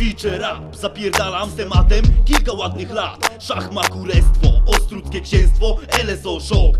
Ćwiczę rap, zapierdalam z tematem kilka ładnych lat. Szach ma kurestwo, ostruckie księstwo LSO szok,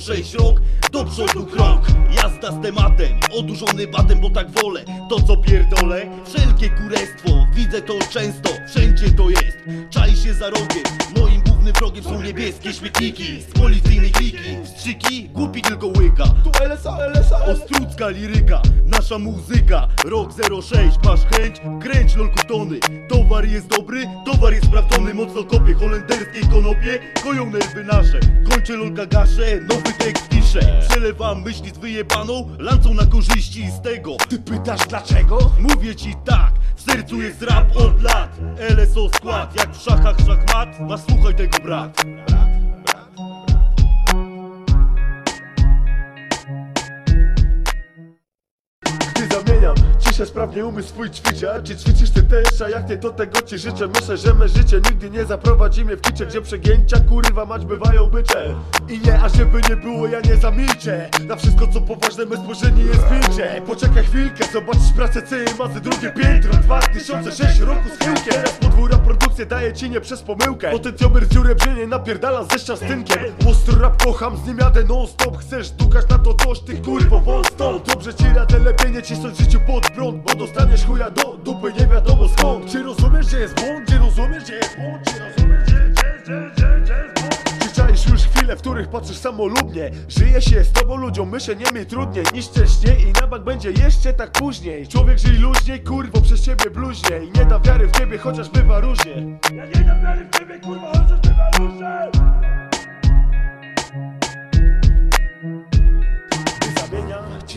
06 rok Do przodu krok, jazda z tematem Odurzony batem, bo tak wolę. To co pierdolę, wszelkie kurestwo. Widzę to często, wszędzie to jest. Czai się za rogiem, moim głównym wrogiem są niebieskie śmietniki Z policyjnej kliki, wstrzyki, głupi tylko łyka. Tu LSA, LSA, Ostrucka liryka, nasza muzyka. Rok 06, masz chęć? Kręć lolku tony Towar jest dobry, towar jest sprawdzony. Mocno kopie, holenderskie konopie. Koją nerwy nasze, kończę lolka gaszę. Nowy tekst piszę, przelewam myśli z wyjebaną. Lancą na korzyści z tego. Ty pytasz dlaczego? Mówię ci tak, w sercu jest rap od lat. LSO skład, jak w szachach szachmat Masz słuchaj tego brat. Gdy zamieniam ciszę sprawnie umysł swój ćwicza Czy ćwiczysz ty też, a jak nie to tego ci życzę. Myślę, że me życie nigdy nie zaprowadzi mnie w kicze Gdzie przegięcia kurwa mać bywają bycze. I nie, a żeby nie było ja nie zamilczę. Na wszystko co poważne me spojrzenie jest wilcze Poczekaj chwilkę, zobaczysz pracę CMA drugie piętro 2006 roku z chyłkiem Teraz podwójna produkcja daje ci nie przez pomyłkę. Potencjomer dziurę brzenie napierdala ze szczastynkiem. Ostro rap kocham, z nim jadę non stop Chcesz dukać na to coś, ty kurwo stąd Dobrze ci radę, lepiej nie cisnąć życiu pod prąd Bo dostaniesz chuja do dupy, nie wiadomo skąd. Czy rozumiesz, że jest błąd? Czy rozumiesz, że jest błąd? Czy rozumiesz, że jest błąd? Już chwile, w których patrzysz samolubnie? Żyje się z tobą ludziom, my się nie mniej trudniej. Niż wcześniej I na bank będzie jeszcze tak później. Człowiek żyj luźniej, kurwo przez ciebie bluźnie I nie da wiary w ciebie, chociaż bywa różnie. Ja nie dam wiary w ciebie, kurwa, chociaż bywa różnie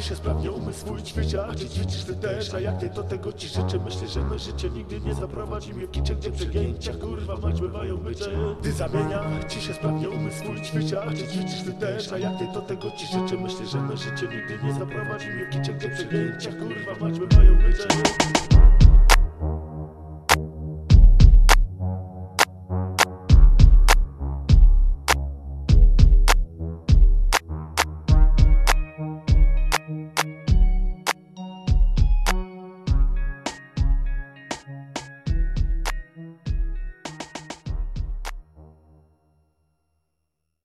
ciszę sprawnie umysł swój ćwicza Czy ćwiczysz ty też, a jak nie to tego ci życzę. Myślę, że me życie nigdy nie zaprowadzi mnie w kicze Gdzie przegięcia. Kurwa mać bywają bycze Gdy zamienia ciszę sprawnie umysł swój ćwicza Czy ćwiczysz ty też, a jak nie to tego ci życzę. Myślę, że me życie nigdy nie zaprowadzi mnie w kicze Gdzie przegięcia. Kurwa mać bywają bycze